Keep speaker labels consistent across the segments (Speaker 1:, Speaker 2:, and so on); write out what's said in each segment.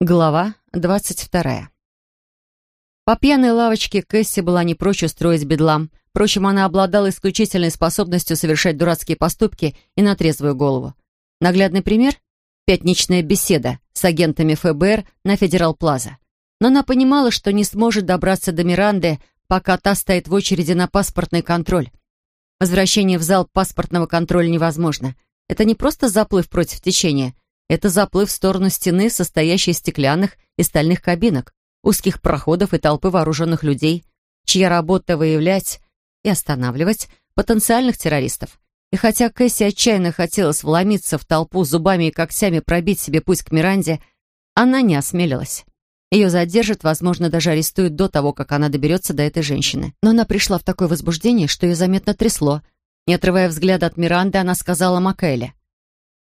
Speaker 1: Глава двадцать вторая. По пьяной лавочке Кэсси была не прочь устроить бедлам. Впрочем, она обладала исключительной способностью совершать дурацкие поступки и на трезвую голову. Наглядный пример — пятничная беседа с агентами ФБР на Федерал Плаза. Но она понимала, что не сможет добраться до Миранды, пока та стоит в очереди на паспортный контроль. Возвращение в зал паспортного контроля невозможно. Это не просто заплыв против течения — это заплыв в сторону стены, состоящей из стеклянных и стальных кабинок, узких проходов и толпы вооруженных людей, чья работа выявлять и останавливать потенциальных террористов. И хотя Кэсси отчаянно хотелось вломиться в толпу зубами и когтями пробить себе путь к Миранде, она не осмелилась. Ее задержат, возможно, даже арестуют до того, как она доберется до этой женщины. Но она пришла в такое возбуждение, что ее заметно трясло. Не отрывая взгляда от Миранды, она сказала Маккейле.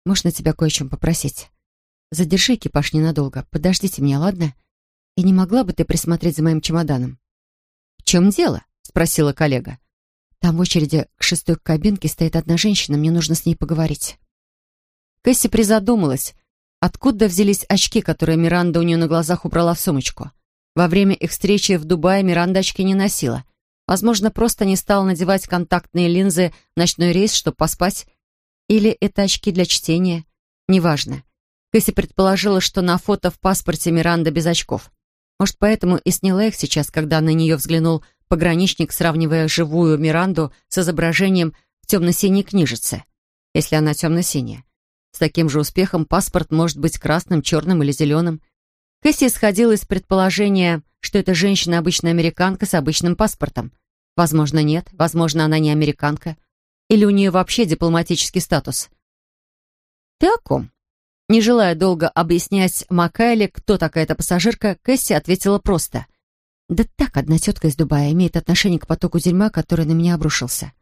Speaker 1: Можно тебя кое чем попросить? Задержи экипаж ненадолго. Подождите меня, ладно? И не могла бы ты присмотреть за моим чемоданом?» «В чем дело?» — спросила коллега. «Там в очереди к шестой кабинке стоит одна женщина. Мне нужно с ней поговорить». Кэсси призадумалась, откуда взялись очки, которые Миранда у нее на глазах убрала в сумочку. Во время их встречи в Дубае Миранда очки не носила. Возможно, просто не стала надевать контактные линзы в ночной рейс, чтобы поспать, или это очки для чтения? Неважно. Кэсси предположила, что на фото в паспорте Миранда без очков. Может, поэтому и сняла их сейчас, когда на нее взглянул пограничник, сравнивая живую Миранду с изображением в темно-синей книжице, если она темно-синяя. С таким же успехом паспорт может быть красным, черным или зеленым. Кэсси исходила из предположения, что эта женщина обычная американка с обычным паспортом. Возможно, нет, возможно, она не американка. Или у нее вообще дипломатический статус? «Ты о ком?» Не желая долго объяснять Макайле, кто такая эта пассажирка, Кэсси ответила просто. «Да так, одна тетка из Дубая имеет отношение к потоку дерьма, который на меня обрушился».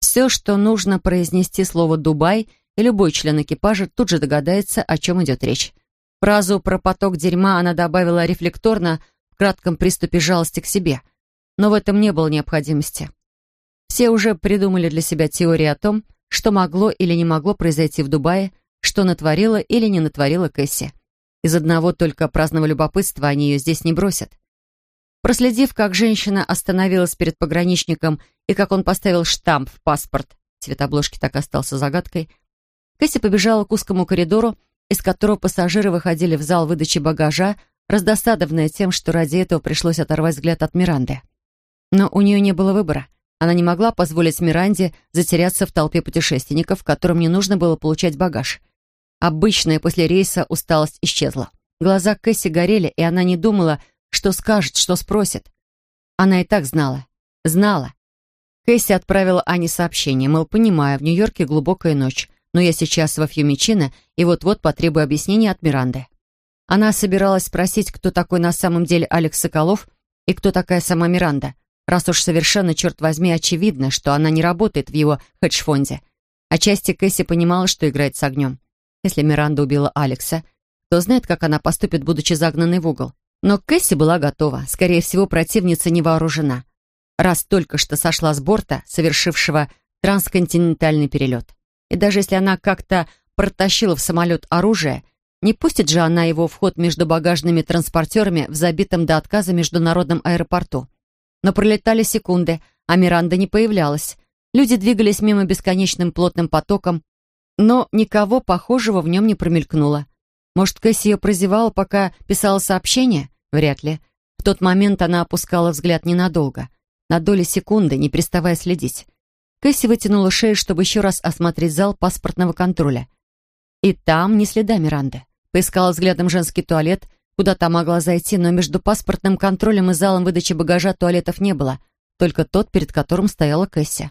Speaker 1: Все, что нужно произнести слово «Дубай», и любой член экипажа тут же догадается, о чем идет речь. Фразу про поток дерьма она добавила рефлекторно в кратком приступе жалости к себе. Но в этом не было необходимости. Все уже придумали для себя теории о том, что могло или не могло произойти в Дубае, что натворила или не натворила Кэсси. Из одного только праздного любопытства они ее здесь не бросят. Проследив, как женщина остановилась перед пограничником и как он поставил штамп в паспорт, цвет обложки так остался загадкой, Кэсси побежала к узкому коридору, из которого пассажиры выходили в зал выдачи багажа, раздосадованная тем, что ради этого пришлось оторвать взгляд от Миранды. Но у нее не было выбора. Она не могла позволить Миранде затеряться в толпе путешественников, которым не нужно было получать багаж. Обычная после рейса усталость исчезла. Глаза Кэсси горели, и она не думала, что скажет, что спросит. Она и так знала. Знала. Кэсси отправила Ане сообщение, мол, понимаю, в Нью-Йорке глубокая ночь, но я сейчас во Фьюмичино и вот-вот потребую объяснения от Миранды. Она собиралась спросить, кто такой на самом деле Алекс Соколов и кто такая сама Миранда раз уж совершенно, черт возьми, очевидно, что она не работает в его хедж-фонде. Отчасти Кэсси понимала, что играет с огнем. Если Миранда убила Алекса, то знает, как она поступит, будучи загнанной в угол. Но Кэсси была готова. Скорее всего, противница не вооружена. Раз только что сошла с борта, совершившего трансконтинентальный перелет. И даже если она как-то протащила в самолет оружие, не пустит же она его в ход между багажными транспортерами в забитом до отказа международном аэропорту. Но пролетали секунды, а Миранда не появлялась. Люди двигались мимо бесконечным плотным потоком, но никого похожего в нем не промелькнуло. Может, Кэсси ее прозевала, пока писала сообщение? Вряд ли. В тот момент она опускала взгляд ненадолго, на доли секунды, не переставая следить. Кэсси вытянула шею, чтобы еще раз осмотреть зал паспортного контроля. И там ни следа Миранды. Поискала взглядом женский туалет — куда та могла зайти, но между паспортным контролем и залом выдачи багажа туалетов не было, только тот, перед которым стояла Кэсси.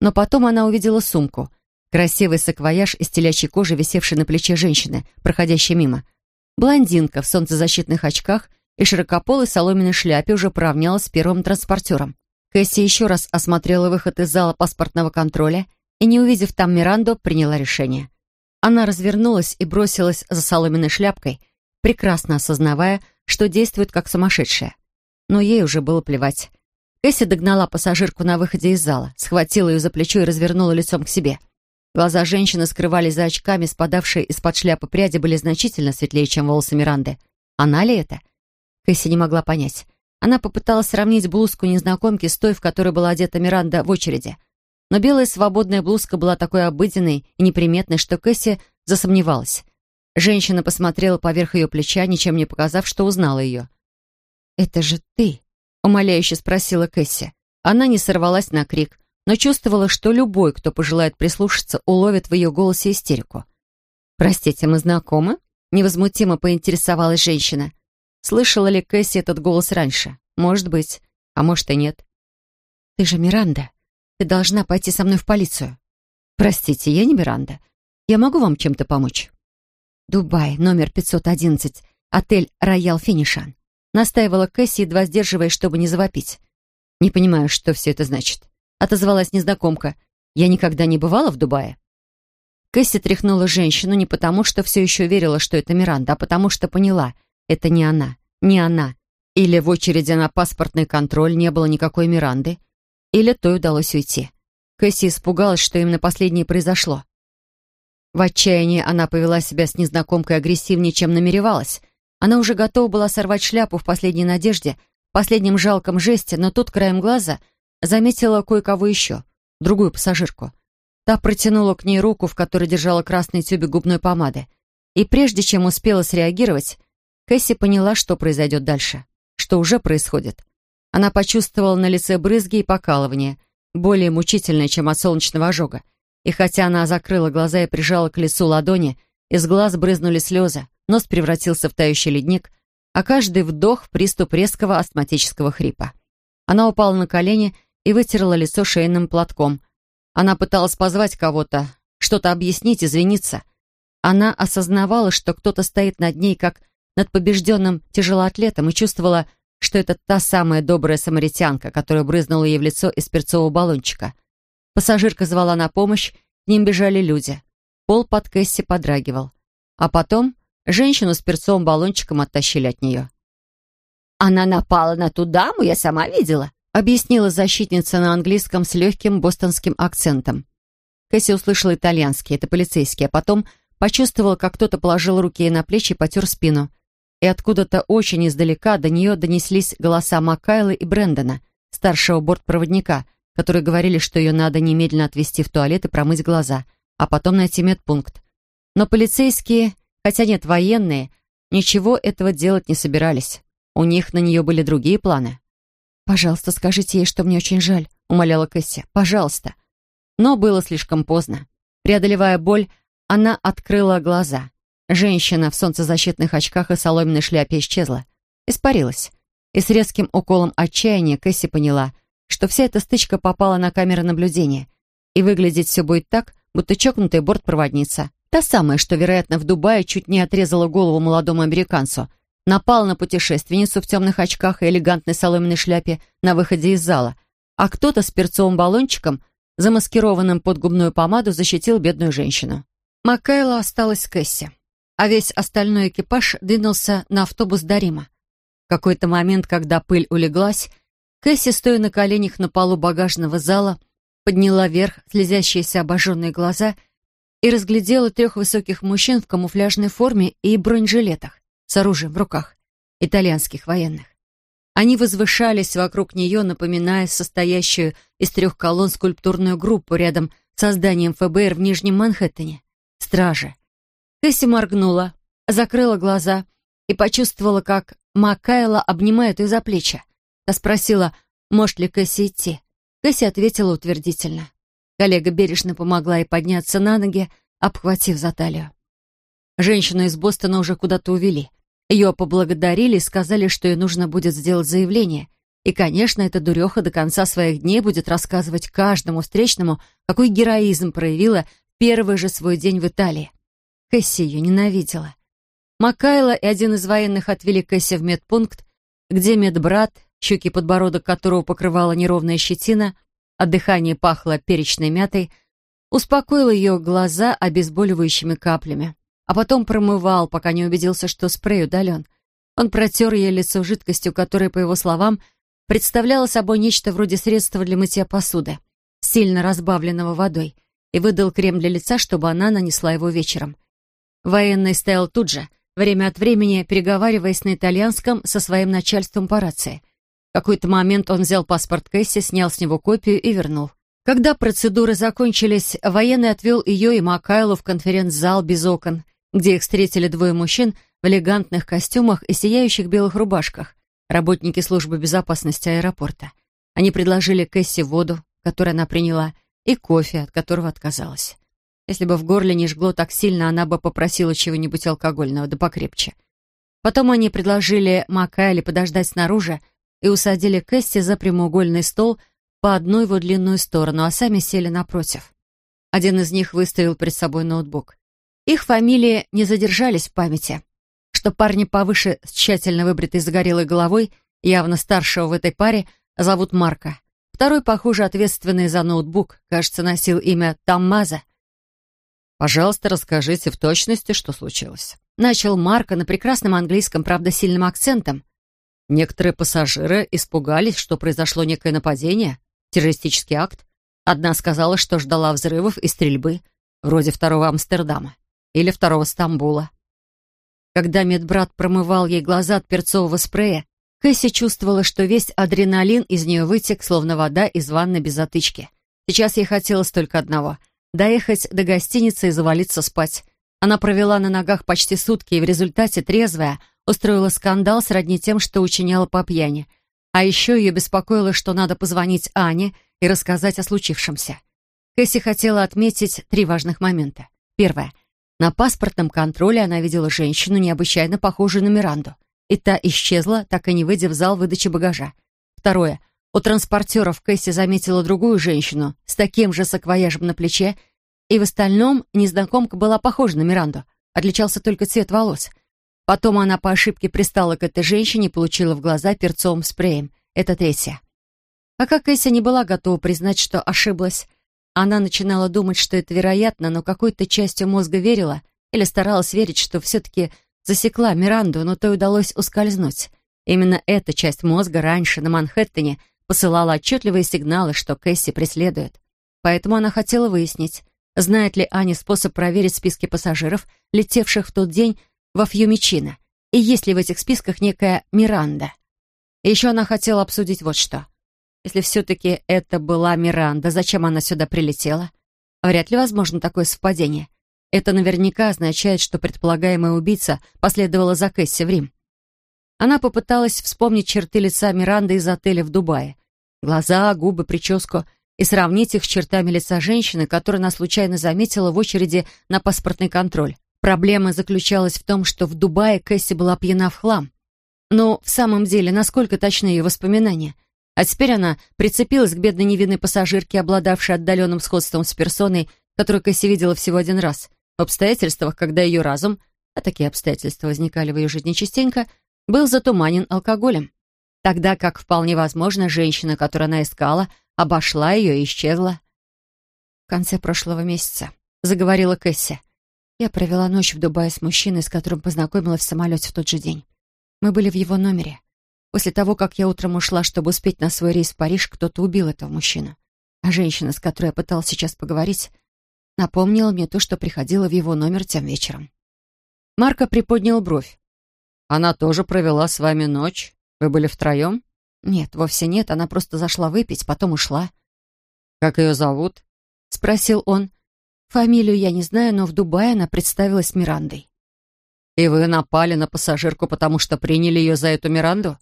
Speaker 1: Но потом она увидела сумку. Красивый саквояж из телячьей кожи, висевший на плече женщины, проходящей мимо. Блондинка в солнцезащитных очках и широкополой соломенной шляпе уже поравнялась с первым транспортером. Кэсси еще раз осмотрела выход из зала паспортного контроля и, не увидев там Миранду, приняла решение. Она развернулась и бросилась за соломенной шляпкой — прекрасно осознавая, что действует как сумасшедшая. Но ей уже было плевать. Кэсси догнала пассажирку на выходе из зала, схватила ее за плечо и развернула лицом к себе. Глаза женщины скрывались за очками, спадавшие из-под шляпы пряди были значительно светлее, чем волосы Миранды. Она ли это? Кэсси не могла понять. Она попыталась сравнить блузку незнакомки с той, в которой была одета Миранда в очереди. Но белая свободная блузка была такой обыденной и неприметной, что Кэсси засомневалась. Женщина посмотрела поверх ее плеча, ничем не показав, что узнала ее. «Это же ты?» — умоляюще спросила Кэсси. Она не сорвалась на крик, но чувствовала, что любой, кто пожелает прислушаться, уловит в ее голосе истерику. «Простите, мы знакомы?» — невозмутимо поинтересовалась женщина. Слышала ли Кэсси этот голос раньше? Может быть, а может и нет. «Ты же Миранда. Ты должна пойти со мной в полицию». «Простите, я не Миранда. Я могу вам чем-то помочь?» «Дубай, номер 511, отель «Роял Финишан», настаивала Кэсси, едва сдерживаясь, чтобы не завопить. «Не понимаю, что все это значит», — отозвалась незнакомка. «Я никогда не бывала в Дубае». Кэсси тряхнула женщину не потому, что все еще верила, что это Миранда, а потому что поняла — это не она, не она. Или в очереди на паспортный контроль не было никакой Миранды, или той удалось уйти. Кэсси испугалась, что именно последнее произошло. В отчаянии она повела себя с незнакомкой агрессивнее, чем намеревалась. Она уже готова была сорвать шляпу в последней надежде, в последнем жалком жесте, но тут краем глаза заметила кое-кого еще, другую пассажирку. Та протянула к ней руку, в которой держала красный тюбик губной помады. И прежде чем успела среагировать, Кэсси поняла, что произойдет дальше, что уже происходит. Она почувствовала на лице брызги и покалывание, более мучительное, чем от солнечного ожога. И хотя она закрыла глаза и прижала к лицу ладони, из глаз брызнули слезы, нос превратился в тающий ледник, а каждый вдох приступ резкого астматического хрипа. Она упала на колени и вытерла лицо шейным платком. Она пыталась позвать кого-то, что-то объяснить, извиниться. Она осознавала, что кто-то стоит над ней, как над побежденным тяжелоатлетом и чувствовала, что это та самая добрая самаритянка, которая брызнула ей в лицо из перцового баллончика. Пассажирка звала на помощь, к ним бежали люди. Пол под Кэсси подрагивал. А потом женщину с перцовым баллончиком оттащили от нее.
Speaker 2: «Она напала на ту даму, я сама видела»,
Speaker 1: объяснила защитница на английском с легким бостонским акцентом. Кэсси услышала итальянский, это полицейский, а потом почувствовала, как кто-то положил руки ей на плечи и потер спину и откуда-то очень издалека до нее донеслись голоса Маккайла и Брэндона, старшего бортпроводника, которые говорили, что ее надо немедленно отвезти в туалет и промыть глаза, а потом найти медпункт. Но полицейские, хотя нет, военные, ничего этого делать не собирались. У них на нее были другие планы. «Пожалуйста, скажите ей, что мне очень жаль», — умоляла Кэсси. «Пожалуйста». Но было слишком поздно. Преодолевая боль, она открыла глаза. Женщина в солнцезащитных очках и соломенной шляпе исчезла. Испарилась. И с резким уколом отчаяния Кэсси поняла, что вся эта стычка попала на камеры наблюдения. И выглядеть все будет так, будто чокнутая бортпроводница. Та самая, что, вероятно, в Дубае чуть не отрезала голову молодому американцу. Напала на путешественницу в темных очках и элегантной соломенной шляпе на выходе из зала. А кто-то с перцовым баллончиком, замаскированным под губную помаду, защитил бедную женщину. Маккайла осталась Кэсси а весь остальной экипаж двинулся на автобус до Рима. В какой-то момент, когда пыль улеглась, Кэсси, стоя на коленях на полу багажного зала, подняла вверх слезящиеся обожженные глаза и разглядела трех высоких мужчин в камуфляжной форме и бронежилетах с оружием в руках, итальянских военных. Они возвышались вокруг нее, напоминая состоящую из трех колонн скульптурную группу рядом с зданием ФБР в Нижнем Манхэттене. Стражи, Кэсси моргнула, закрыла глаза и почувствовала, как Макайла обнимает ее за плечи. Та спросила, может ли Кэсси идти. Кэсси ответила утвердительно. Коллега бережно помогла ей подняться на ноги, обхватив за талию. Женщину из Бостона уже куда-то увели. Ее поблагодарили и сказали, что ей нужно будет сделать заявление. И, конечно, эта дуреха до конца своих дней будет рассказывать каждому встречному, какой героизм проявила первый же свой день в Италии. Кэсси ее ненавидела. Макайла и один из военных отвели Кэсси в медпункт, где медбрат, щеки подбородок которого покрывала неровная щетина, а дыхание пахло перечной мятой, успокоил ее глаза обезболивающими каплями, а потом промывал, пока не убедился, что спрей удален. Он протер ей лицо жидкостью, которая, по его словам, представляла собой нечто вроде средства для мытья посуды, сильно разбавленного водой, и выдал крем для лица, чтобы она нанесла его вечером. Военный стоял тут же, время от времени переговариваясь на итальянском со своим начальством по рации. Какой-то момент он взял паспорт Кэсси, снял с него копию и вернул. Когда процедуры закончились, военный отвел ее и Макайлу в конференц-зал без окон, где их встретили двое мужчин в элегантных костюмах и сияющих белых рубашках, работники службы безопасности аэропорта. Они предложили Кэсси воду, которую она приняла, и кофе, от которого отказалась. Если бы в горле не жгло так сильно, она бы попросила чего-нибудь алкогольного, да покрепче. Потом они предложили Макайле подождать снаружи и усадили Кэсси за прямоугольный стол по одну его длинную сторону, а сами сели напротив. Один из них выставил перед собой ноутбук. Их фамилии не задержались в памяти. Что парни повыше с тщательно выбритой загорелой головой, явно старшего в этой паре, зовут Марка. Второй, похоже, ответственный за ноутбук, кажется, носил имя Таммаза — «Пожалуйста, расскажите в точности, что случилось». Начал Марко на прекрасном английском, правда, сильным акцентом. Некоторые пассажиры испугались, что произошло некое нападение, террористический акт. Одна сказала, что ждала взрывов и стрельбы, вроде второго Амстердама или второго Стамбула. Когда медбрат промывал ей глаза от перцового спрея, Кэсси чувствовала, что весь адреналин из нее вытек, словно вода из ванны без затычки. Сейчас ей хотелось только одного — доехать до гостиницы и завалиться спать. Она провела на ногах почти сутки и в результате, трезвая, устроила скандал сродни тем, что учиняла по пьяни. А еще ее беспокоило, что надо позвонить Ане и рассказать о случившемся. Кэсси хотела отметить три важных момента. Первое. На паспортном контроле она видела женщину, необычайно похожую на Миранду. И та исчезла, так и не выйдя в зал выдачи багажа. Второе. У транспортеров Кэсси заметила другую женщину с таким же саквояжем на плече, и в остальном незнакомка была похожа на Миранду, отличался только цвет волос. Потом она по ошибке пристала к этой женщине и получила в глаза перцовым спреем. Это третье. Пока Кэсси не была готова признать, что ошиблась, она начинала думать, что это вероятно, но какой-то частью мозга верила или старалась верить, что все-таки засекла Миранду, но то удалось ускользнуть. Именно эта часть мозга раньше на Манхэттене посылала отчетливые сигналы, что Кэсси преследует. Поэтому она хотела выяснить, знает ли Аня способ проверить списки пассажиров, летевших в тот день во Фьюмичино, и есть ли в этих списках некая Миранда. И еще она хотела обсудить вот что. Если все-таки это была Миранда, зачем она сюда прилетела? Вряд ли возможно такое совпадение. Это наверняка означает, что предполагаемая убийца последовала за Кэсси в Рим. Она попыталась вспомнить черты лица Миранды из отеля в Дубае. Глаза, губы, прическу и сравнить их с чертами лица женщины, которую она случайно заметила в очереди на паспортный контроль. Проблема заключалась в том, что в Дубае Кэсси была пьяна в хлам. Но в самом деле, насколько точны ее воспоминания? А теперь она прицепилась к бедной невинной пассажирке, обладавшей отдаленным сходством с персоной, которую Кэсси видела всего один раз, в обстоятельствах, когда ее разум, а такие обстоятельства возникали в ее жизни частенько, был затуманен алкоголем. Тогда как вполне возможно, женщина, которую она искала, обошла ее и исчезла. В конце прошлого месяца заговорила Кэсси. Я провела ночь в Дубае с мужчиной, с которым познакомилась в самолете в тот же день. Мы были в его номере. После того, как я утром ушла, чтобы успеть на свой рейс в Париж, кто-то убил этого мужчину. А женщина, с которой я пыталась сейчас поговорить, напомнила мне то, что приходила в его номер тем вечером. Марко приподнял бровь. Она тоже провела с вами ночь? Вы были втроем? Нет, вовсе нет. Она просто зашла выпить, потом ушла. Как ее зовут? Спросил он. Фамилию я не знаю, но в Дубае она представилась Мирандой. И вы напали на пассажирку, потому что приняли ее за эту Миранду?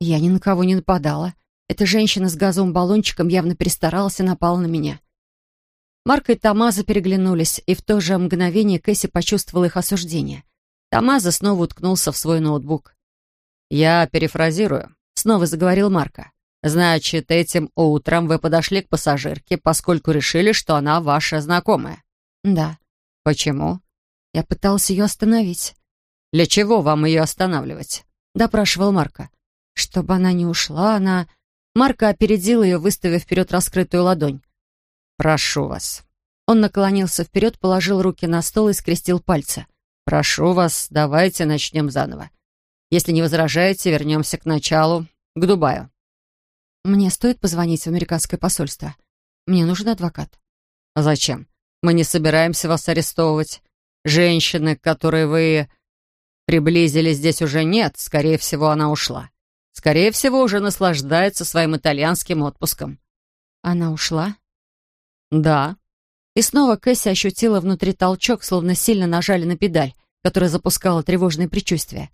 Speaker 1: Я ни на кого не нападала. Эта женщина с газовым баллончиком явно перестаралась и напала на меня. Марк и Тамаза переглянулись, и в то же мгновение Кэсси почувствовала их осуждение. Тамаза снова уткнулся в свой ноутбук. «Я перефразирую», — снова заговорил Марко. «Значит, этим утром вы подошли к пассажирке, поскольку решили, что она ваша знакомая?» «Да». «Почему?» «Я пытался ее остановить». «Для чего вам ее останавливать?» — допрашивал Марко. «Чтобы она не ушла, она...» Марко опередил ее, выставив вперед раскрытую ладонь. «Прошу вас». Он наклонился вперед, положил руки на стол и скрестил пальцы. «Прошу вас, давайте начнем заново. Если не возражаете, вернемся к началу, к Дубаю». «Мне стоит позвонить в американское посольство? Мне нужен адвокат». «Зачем?» Мы не собираемся вас арестовывать. Женщины, к которой вы приблизились, здесь уже нет. Скорее всего, она ушла. Скорее всего, уже наслаждается своим итальянским отпуском».
Speaker 2: «Она ушла?»
Speaker 1: «Да».
Speaker 2: И снова Кэсси ощутила внутри толчок, словно сильно нажали на педаль, которая запускала тревожные предчувствия.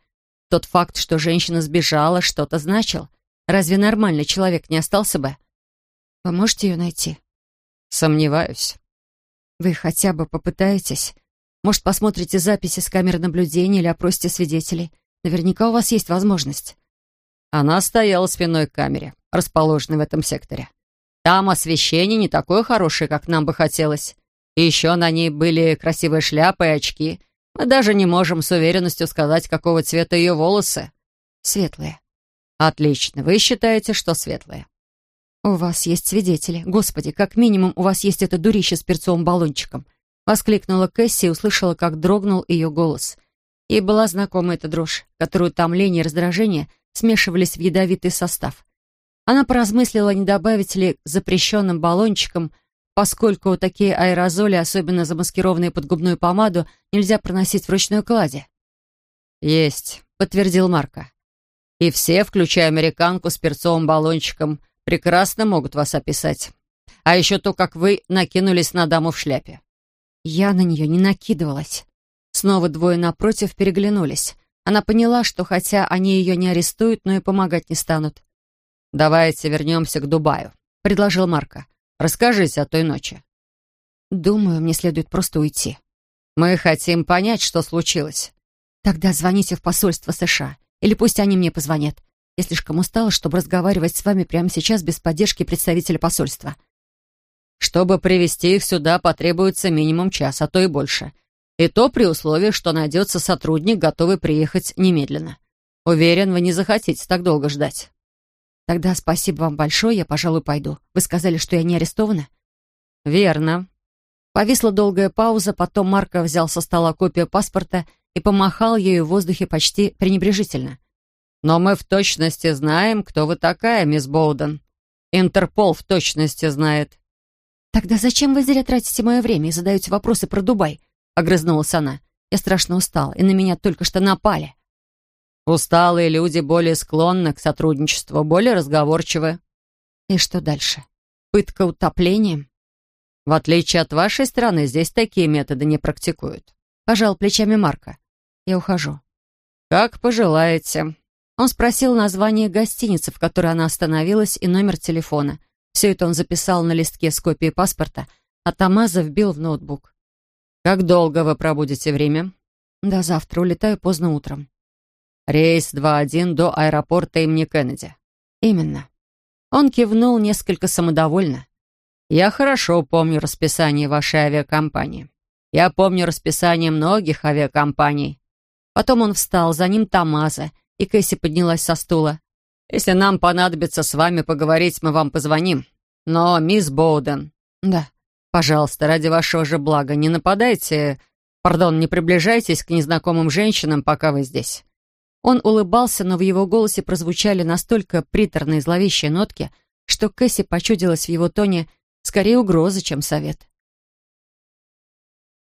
Speaker 2: Тот факт, что женщина сбежала, что-то значил. Разве нормальный человек не остался бы? Вы можете ее найти?
Speaker 1: Сомневаюсь.
Speaker 2: Вы хотя бы попытаетесь? Может, посмотрите записи с камер наблюдения или опросите свидетелей? Наверняка у вас есть возможность.
Speaker 1: Она стояла спиной к камере, расположенной в этом секторе. Там освещение не такое хорошее, как нам бы хотелось. И еще на ней были красивые шляпы и очки. Мы даже не можем с уверенностью сказать, какого цвета ее волосы.
Speaker 2: Светлые.
Speaker 1: Отлично. Вы считаете, что светлые?
Speaker 2: У вас есть свидетели. Господи, как минимум у вас есть это дурище с перцовым баллончиком. Воскликнула Кэсси и услышала, как дрогнул ее голос. Ей была знакома эта дрожь, которую томление и раздражение смешивались в ядовитый состав. Она поразмыслила, не добавить ли запрещенным баллончикам, поскольку такие аэрозоли, особенно замаскированные под губную помаду, нельзя проносить в ручной кладе.
Speaker 1: «Есть», — подтвердил Марко. «И все, включая американку с перцовым баллончиком, прекрасно могут вас описать. А еще то, как вы накинулись на даму в шляпе».
Speaker 2: Я на нее не накидывалась. Снова двое напротив переглянулись. Она поняла, что хотя они ее не арестуют, но и помогать не станут.
Speaker 1: «Давайте вернемся к Дубаю», — предложил Марко. «Расскажите о той ночи».
Speaker 2: «Думаю, мне следует просто уйти».
Speaker 1: «Мы хотим понять, что случилось».
Speaker 2: «Тогда звоните в посольство США. Или пусть они мне позвонят. Я слишком устала, чтобы разговаривать с вами прямо сейчас без поддержки представителя посольства».
Speaker 1: «Чтобы привести их сюда, потребуется минимум час, а то и больше. И то при условии, что найдется сотрудник, готовый приехать немедленно. Уверен, вы не захотите так долго ждать.
Speaker 2: Тогда спасибо вам большое, я, пожалуй, пойду. Вы сказали, что я не арестована?
Speaker 1: Верно.
Speaker 2: Повисла долгая пауза, потом Марко взял со стола копию паспорта и помахал ею в воздухе почти пренебрежительно.
Speaker 1: «Но мы в точности знаем, кто вы такая, мисс Боуден. Интерпол в точности знает».
Speaker 2: «Тогда зачем вы зря тратите мое время и задаете вопросы про Дубай? огрызнулась она. «Я страшно устала, и на меня только что напали».
Speaker 1: «Усталые люди более склонны к сотрудничеству, более разговорчивы».
Speaker 2: «И что дальше? Пытка утоплением?»
Speaker 1: «В отличие от вашей страны, здесь такие методы не практикуют».
Speaker 2: Пожал плечами Марка. «Я ухожу».
Speaker 1: «Как пожелаете».
Speaker 2: Он спросил название гостиницы, в которой она остановилась, и номер телефона. Все это он записал на листке с копией паспорта, а Тамаза вбил в ноутбук.
Speaker 1: «Как долго вы пробудете время?»
Speaker 2: «До завтра. Улетаю поздно утром».
Speaker 1: «Рейс 2-1 до аэропорта имени Кеннеди».
Speaker 2: «Именно».
Speaker 1: Он кивнул несколько самодовольно. «Я хорошо помню расписание вашей авиакомпании. Я помню расписание многих авиакомпаний». Потом он встал, за ним Тамаза, и Кэсси поднялась со стула. «Если нам понадобится с вами поговорить, мы вам позвоним. Но, мисс Боуден...»
Speaker 2: «Да».
Speaker 1: Пожалуйста, ради вашего же блага, не нападайте, пардон, не приближайтесь к незнакомым женщинам, пока вы здесь».
Speaker 2: Он улыбался, но в его голосе прозвучали настолько приторные зловещие нотки, что Кэсси почудилась в его тоне скорее угроза, чем совет.